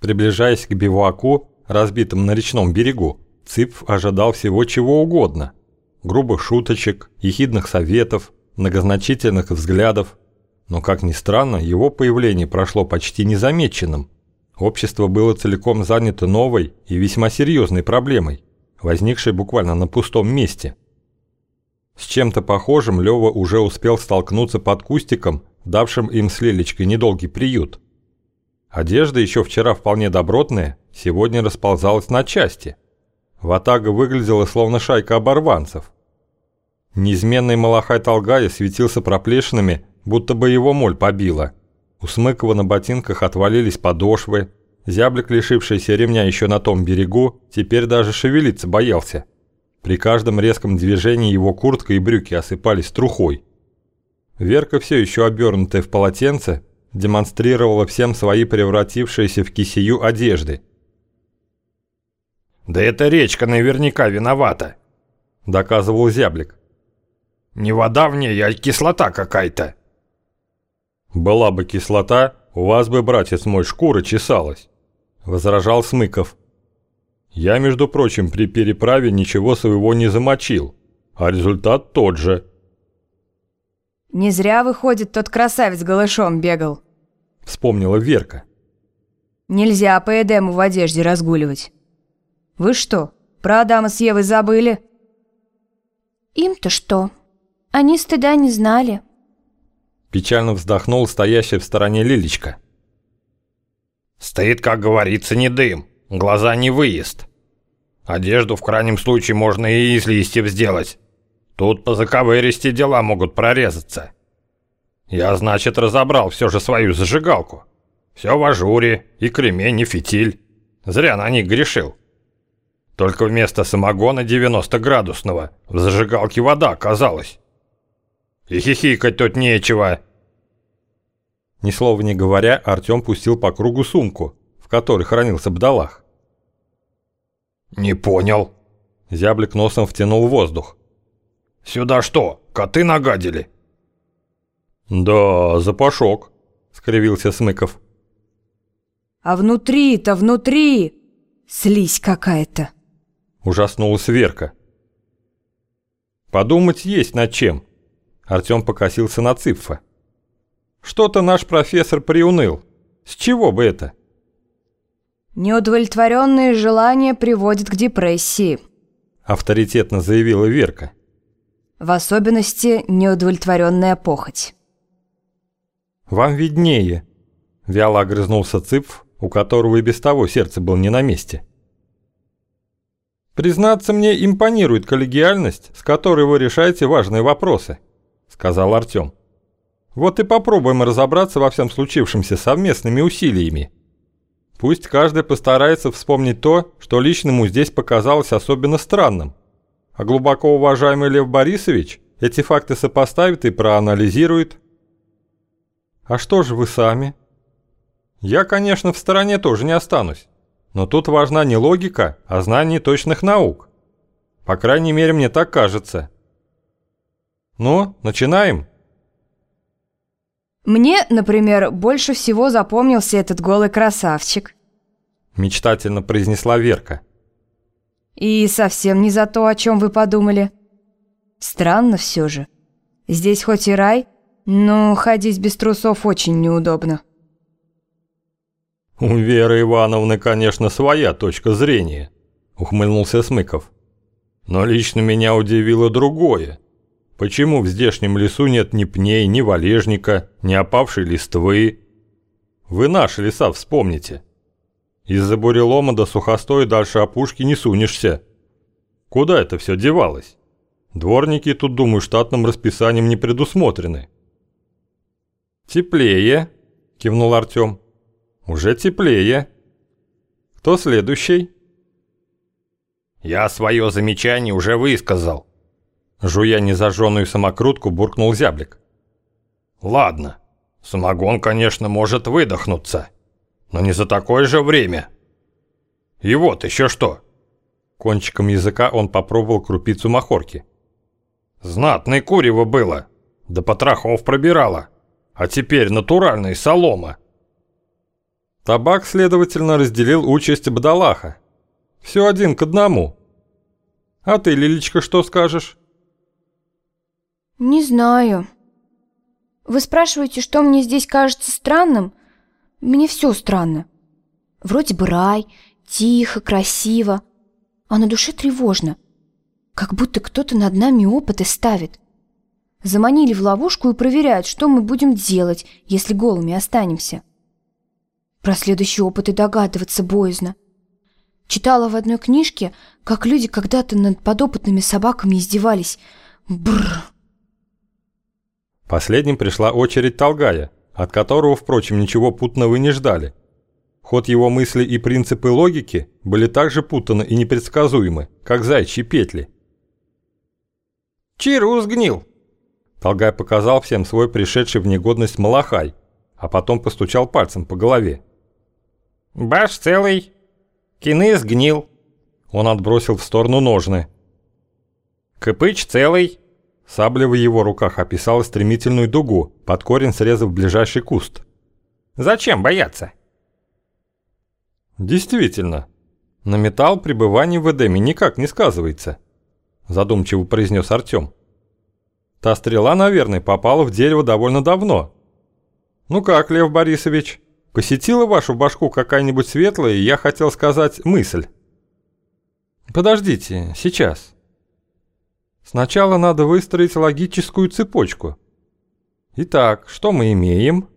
Приближаясь к бивуаку, разбитому на речном берегу, Цыпф ожидал всего чего угодно. Грубых шуточек, ехидных советов, многозначительных взглядов. Но, как ни странно, его появление прошло почти незамеченным. Общество было целиком занято новой и весьма серьезной проблемой, возникшей буквально на пустом месте. С чем-то похожим Лёва уже успел столкнуться под кустиком, давшим им с Лелечкой недолгий приют. Одежда еще вчера вполне добротная, сегодня расползалась на части. Ватага выглядела словно шайка оборванцев. Неизменный Малахай Талгая светился проплешинами, будто бы его моль побила. У Смыкова на ботинках отвалились подошвы. Зяблик, лишившийся ремня еще на том берегу, теперь даже шевелиться боялся. При каждом резком движении его куртка и брюки осыпались трухой. Верка, все еще обернутая в полотенце, демонстрировала всем свои превратившиеся в кисею одежды – «Да эта речка наверняка виновата», — доказывал зяблик. «Не вода в ней, а кислота какая-то». «Была бы кислота, у вас бы, братец мой, шкура чесалась», — возражал Смыков. «Я, между прочим, при переправе ничего своего не замочил, а результат тот же». «Не зря, выходит, тот красавец голышом бегал», — вспомнила Верка. «Нельзя по Эдему в одежде разгуливать». Вы что, про Адама с Евой забыли?» «Им-то что? Они стыда не знали». Печально вздохнул стоящая в стороне Лилечка. «Стоит, как говорится, не дым, глаза не выезд. Одежду в крайнем случае можно и из листьев сделать. Тут по заковыристи дела могут прорезаться. Я, значит, разобрал все же свою зажигалку. Все в ажуре, и кремень, и фитиль. Зря на них грешил. Только вместо самогона 90-градусного в зажигалке вода оказалась. И хихикать тут нечего. Ни слова не говоря, Артём пустил по кругу сумку, в которой хранился бдалах. «Не понял». Зяблик носом втянул воздух. «Сюда что, коты нагадили?» «Да, запашок», — скривился Смыков. «А внутри-то, внутри! Слизь какая-то!» Ужаснулась Верка. Подумать есть над чем. Артём покосился на Цыпфа. Что-то наш профессор приуныл. С чего бы это? Неудовлетворенные желания приводят к депрессии. Авторитетно заявила Верка. В особенности неудовлетворенная похоть. Вам виднее. Вяло огрызнулся Цыпф, у которого и без того сердце было не на месте. «Признаться, мне импонирует коллегиальность, с которой вы решаете важные вопросы», — сказал Артём. «Вот и попробуем разобраться во всем случившемся совместными усилиями. Пусть каждый постарается вспомнить то, что лично ему здесь показалось особенно странным. А глубоко уважаемый Лев Борисович эти факты сопоставит и проанализирует». «А что же вы сами?» «Я, конечно, в стороне тоже не останусь. Но тут важна не логика, а знание точных наук. По крайней мере, мне так кажется. Ну, начинаем? Мне, например, больше всего запомнился этот голый красавчик. Мечтательно произнесла Верка. И совсем не за то, о чем вы подумали. Странно все же. Здесь хоть и рай, но ходить без трусов очень неудобно. «У Веры Ивановны, конечно, своя точка зрения», – ухмыльнулся Смыков. «Но лично меня удивило другое. Почему в здешнем лесу нет ни пней, ни валежника, ни опавшей листвы? Вы наши леса вспомните. Из-за бурелома до сухостоя дальше опушки не сунешься. Куда это все девалось? Дворники тут, думаю, штатным расписанием не предусмотрены». «Теплее», – кивнул Артем. Уже теплее. Кто следующий? Я свое замечание уже высказал. Жуя незажженную самокрутку, буркнул зяблик. Ладно, самогон, конечно, может выдохнуться, но не за такое же время. И вот еще что. Кончиком языка он попробовал крупицу махорки. Знатное курево было, до потрохов пробирало, а теперь натуральная солома. Табак, следовательно, разделил участь Бадалаха. Все один к одному. А ты, Лилечка, что скажешь? Не знаю. Вы спрашиваете, что мне здесь кажется странным? Мне все странно. Вроде бы рай, тихо, красиво, а на душе тревожно. Как будто кто-то над нами опыты ставит. Заманили в ловушку и проверяют, что мы будем делать, если голыми останемся. Про следующий опыт и догадываться боязно. Читала в одной книжке, как люди когда-то над подопытными собаками издевались. Бррр. Последним пришла очередь Толгая, от которого, впрочем, ничего путного и не ждали. Ход его мысли и принципы логики были так же путаны и непредсказуемы, как зайчьи петли. «Чиру сгнил!» Толгай показал всем свой пришедший в негодность малахай, а потом постучал пальцем по голове. «Баш целый, кины сгнил». Он отбросил в сторону ножны. «Копыч целый». Сабля в его руках описала стремительную дугу, под корень срезав ближайший куст. «Зачем бояться?» «Действительно, на металл пребывание в Эдеме никак не сказывается», задумчиво произнес Артем. «Та стрела, наверное, попала в дерево довольно давно. Ну как, Лев Борисович, посетила вашу башку какая-нибудь светлая, я хотел сказать, мысль?» «Подождите, сейчас». Сначала надо выстроить логическую цепочку. Итак, что мы имеем?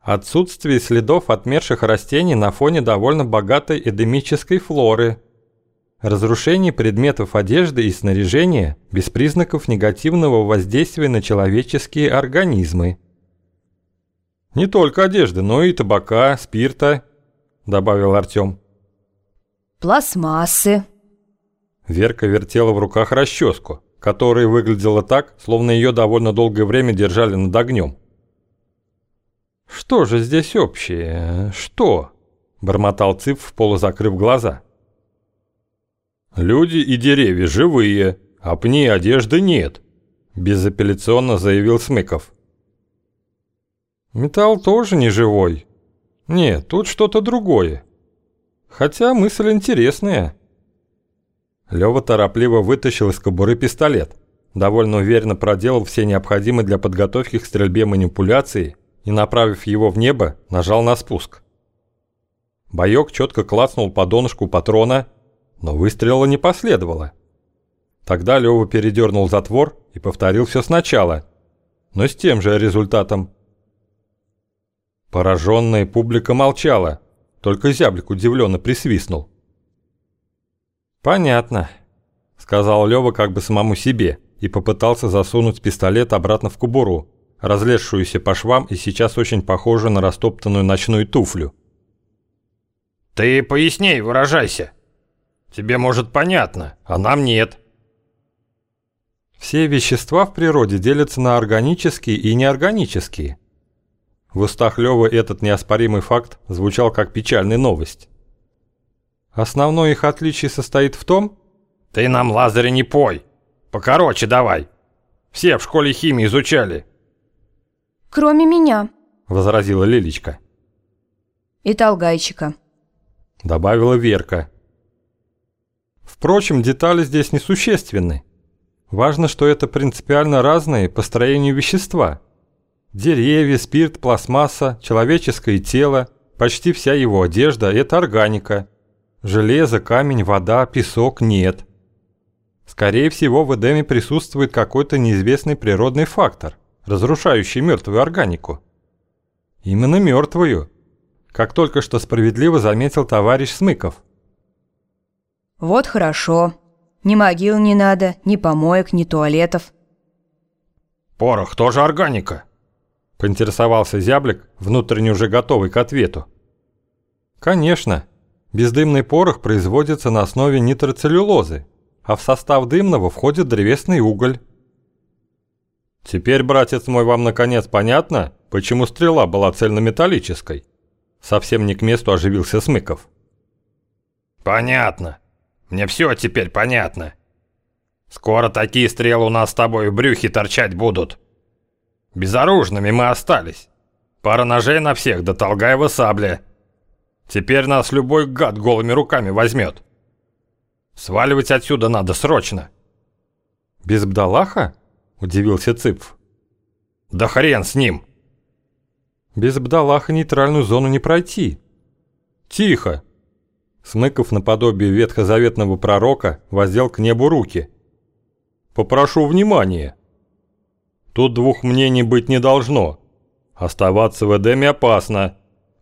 Отсутствие следов отмерших растений на фоне довольно богатой эдемической флоры. Разрушение предметов одежды и снаряжения без признаков негативного воздействия на человеческие организмы. «Не только одежды, но и табака, спирта», – добавил Артем. «Пластмассы», Верка вертела в руках расческу, которая выглядела так, словно ее довольно долгое время держали над огнем. «Что же здесь общее? Что?» – бормотал Цып, полузакрыв глаза. «Люди и деревья живые, а пни одежды нет», – безапелляционно заявил Смыков. «Металл тоже не живой. Нет, тут что-то другое. Хотя мысль интересная». Лёва торопливо вытащил из кобуры пистолет, довольно уверенно проделал все необходимые для подготовки к стрельбе манипуляции и, направив его в небо, нажал на спуск. Боёк четко клацнул по донышку патрона, но выстрела не последовало. Тогда Лёва передернул затвор и повторил все сначала, но с тем же результатом. Пораженная публика молчала, только зяблик удивленно присвистнул. «Понятно», — сказал Лёва как бы самому себе и попытался засунуть пистолет обратно в кобуру, разлезшуюся по швам и сейчас очень похожую на растоптанную ночную туфлю. «Ты поясней выражайся. Тебе, может, понятно, а нам нет». Все вещества в природе делятся на органические и неорганические. В устах Лёвы этот неоспоримый факт звучал как печальная новость. Основное их отличие состоит в том... Ты нам, Лазарь, не пой. Покороче давай. Все в школе химии изучали. Кроме меня, возразила Лилечка. И Толгайчика. Добавила Верка. Впрочем, детали здесь несущественны. Важно, что это принципиально разные по строению вещества. Деревья, спирт, пластмасса, человеческое тело, почти вся его одежда – это органика – Железо, камень, вода, песок нет. Скорее всего, в Эдеме присутствует какой-то неизвестный природный фактор, разрушающий мертвую органику. Именно мертвую, как только что справедливо заметил товарищ Смыков. Вот хорошо. Ни могил не надо, ни помоек, ни туалетов. Порох тоже органика? Поинтересовался зяблик, внутренне уже готовый к ответу. Конечно. Бездымный порох производится на основе нитроцеллюлозы, а в состав дымного входит древесный уголь. Теперь, братец мой, вам наконец понятно, почему стрела была цельнометаллической? Совсем не к месту оживился Смыков. Понятно. Мне все теперь понятно. Скоро такие стрелы у нас с тобой в брюхе торчать будут. Безоружными мы остались. Пара ножей на всех, да Толгаева сабля. Теперь нас любой гад голыми руками возьмет. Сваливать отсюда надо срочно. Без Бдалаха? Удивился Цыпф. Да хрен с ним. Без Бдалаха нейтральную зону не пройти. Тихо. Смыков наподобие ветхозаветного пророка воздел к небу руки. Попрошу внимания. Тут двух мнений быть не должно. Оставаться в Эдеме опасно.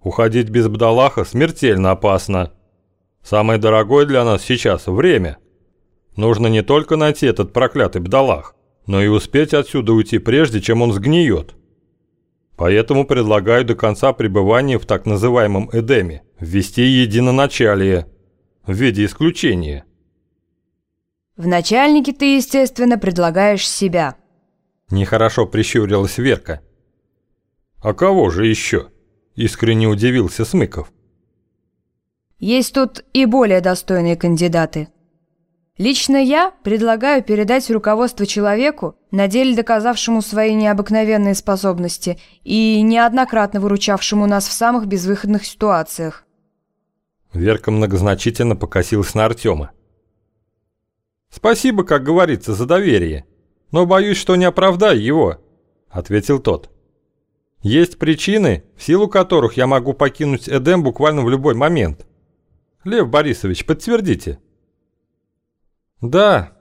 Уходить без Бдалаха смертельно опасно. Самое дорогое для нас сейчас – время. Нужно не только найти этот проклятый Бдалах, но и успеть отсюда уйти прежде, чем он сгниет. Поэтому предлагаю до конца пребывания в так называемом Эдеме ввести единоначалие в виде исключения. В начальнике ты, естественно, предлагаешь себя. Нехорошо прищурилась Верка. А кого же еще? Искренне удивился Смыков. Есть тут и более достойные кандидаты. Лично я предлагаю передать руководство человеку, на деле доказавшему свои необыкновенные способности и неоднократно выручавшему нас в самых безвыходных ситуациях. Верка многозначительно покосилась на Артема. «Спасибо, как говорится, за доверие, но боюсь, что не оправдаю его», — ответил тот. «Есть причины, в силу которых я могу покинуть Эдем буквально в любой момент». Лев Борисович, подтвердите. Да,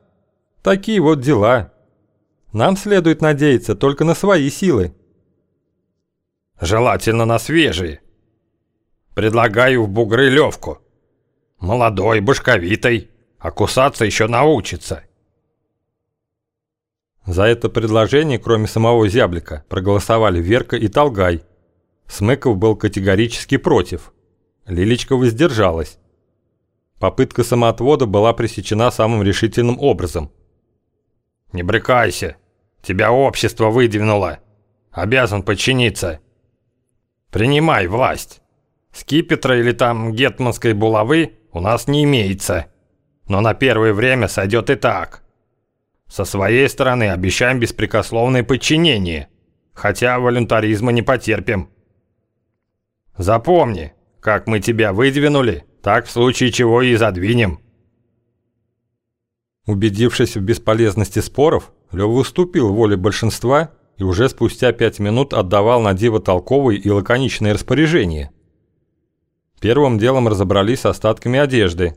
такие вот дела. Нам следует надеяться только на свои силы. Желательно на свежие. Предлагаю в бугры Левку. Молодой, башковитый, а кусаться еще научится. За это предложение, кроме самого зяблика, проголосовали Верка и Толгай. Смыков был категорически против. Лилечка воздержалась. Попытка самоотвода была пресечена самым решительным образом. «Не брыкайся! Тебя общество выдвинуло! Обязан подчиниться! Принимай власть! Скипетра или там гетманской булавы у нас не имеется, но на первое время сойдет и так. Со своей стороны обещаем беспрекословное подчинение, хотя волюнтаризма не потерпим. Запомни, как мы тебя выдвинули, так в случае чего и задвинем. Убедившись в бесполезности споров, Лёва уступил воле большинства и уже спустя пять минут отдавал на диво толковые и лаконичные распоряжения. Первым делом разобрались с остатками одежды.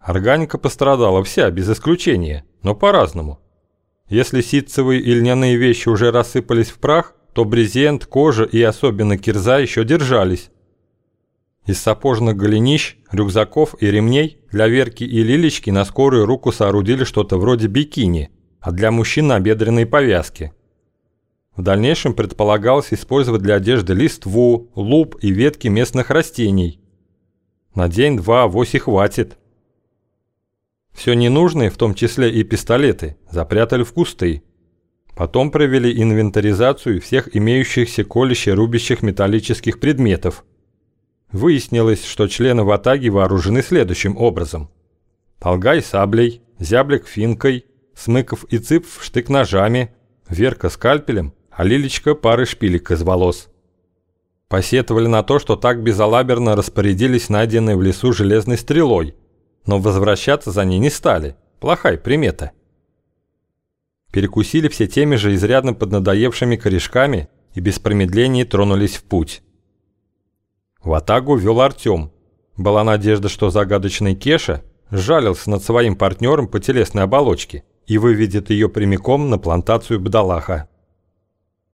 Органика пострадала вся, без исключения, но по-разному. Если ситцевые и льняные вещи уже рассыпались в прах, то брезент, кожа и особенно кирза еще держались. Из сапожных голенищ, рюкзаков и ремней для Верки и Лилечки на скорую руку соорудили что-то вроде бикини, а для мужчин набедренные повязки. В дальнейшем предполагалось использовать для одежды листву, луп и ветки местных растений. На день-два авось и хватит. Все ненужное, в том числе и пистолеты, запрятали в кусты. Потом провели инвентаризацию всех имеющихся колюще-рубящих металлических предметов – Выяснилось, что члены ватаги вооружены следующим образом. Толгай саблей, зяблик финкой, Смыков и Цыпф штык-ножами, Верка скальпелем, а Лилечка парой шпилек из волос. Посетовали на то, что так безалаберно распорядились найденной в лесу железной стрелой, но возвращаться за ней не стали. Плохая примета. Перекусили все теми же изрядно поднадоевшими корешками и без промедления тронулись в путь. В атаку вел Артем. Была надежда, что загадочный Кеша жалился над своим партнером по телесной оболочке и выведет ее прямиком на плантацию Бдалаха.